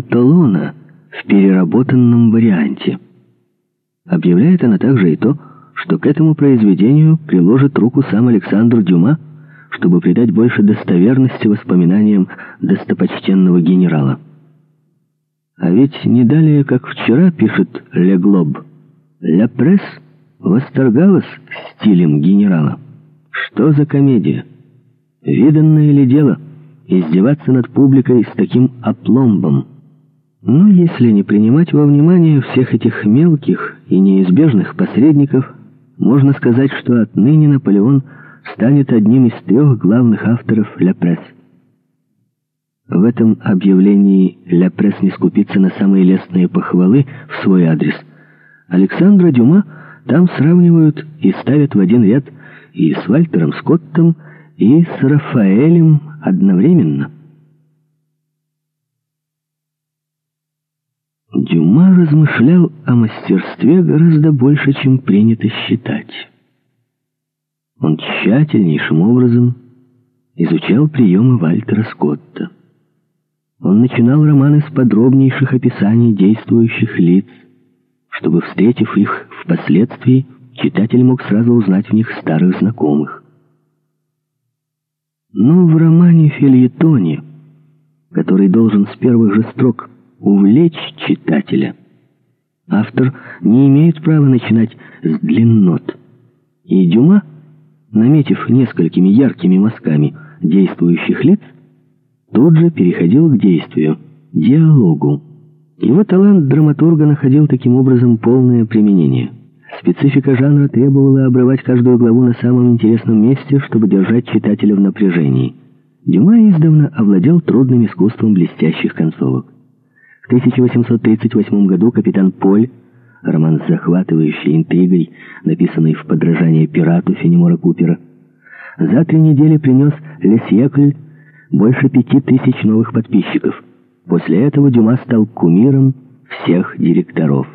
Панталона в переработанном варианте. Объявляет она также и то, что к этому произведению приложит руку сам Александр Дюма, чтобы придать больше достоверности воспоминаниям достопочтенного генерала. А ведь не далее, как вчера, пишет Ле Глоб, «Ля Пресс» восторгалась стилем генерала. Что за комедия? Виданное ли дело издеваться над публикой с таким опломбом? Но если не принимать во внимание всех этих мелких и неизбежных посредников, можно сказать, что отныне Наполеон станет одним из трех главных авторов «Ля Пресс». В этом объявлении «Ля Пресс» не скупится на самые лестные похвалы в свой адрес. Александра Дюма там сравнивают и ставят в один ряд и с Вальтером Скоттом, и с Рафаэлем одновременно. Дюма размышлял о мастерстве гораздо больше, чем принято считать. Он тщательнейшим образом изучал приемы Вальтера Скотта. Он начинал романы с подробнейших описаний действующих лиц, чтобы, встретив их впоследствии, читатель мог сразу узнать в них старых знакомых. Но в романе-фильетоне, который должен с первых же строк увлечь читателя, автор не имеет права начинать с длиннот. И Дюма, наметив несколькими яркими мазками действующих лиц, тут же переходил к действию, диалогу. Его талант драматурга находил таким образом полное применение – Специфика жанра требовала обрывать каждую главу на самом интересном месте, чтобы держать читателя в напряжении. Дюма издавна овладел трудным искусством блестящих концовок. В 1838 году «Капитан Поль», роман с захватывающей интригой, написанный в подражание пирату Фенемора Купера, за три недели принес Лесьекль больше пяти тысяч новых подписчиков. После этого Дюма стал кумиром всех директоров.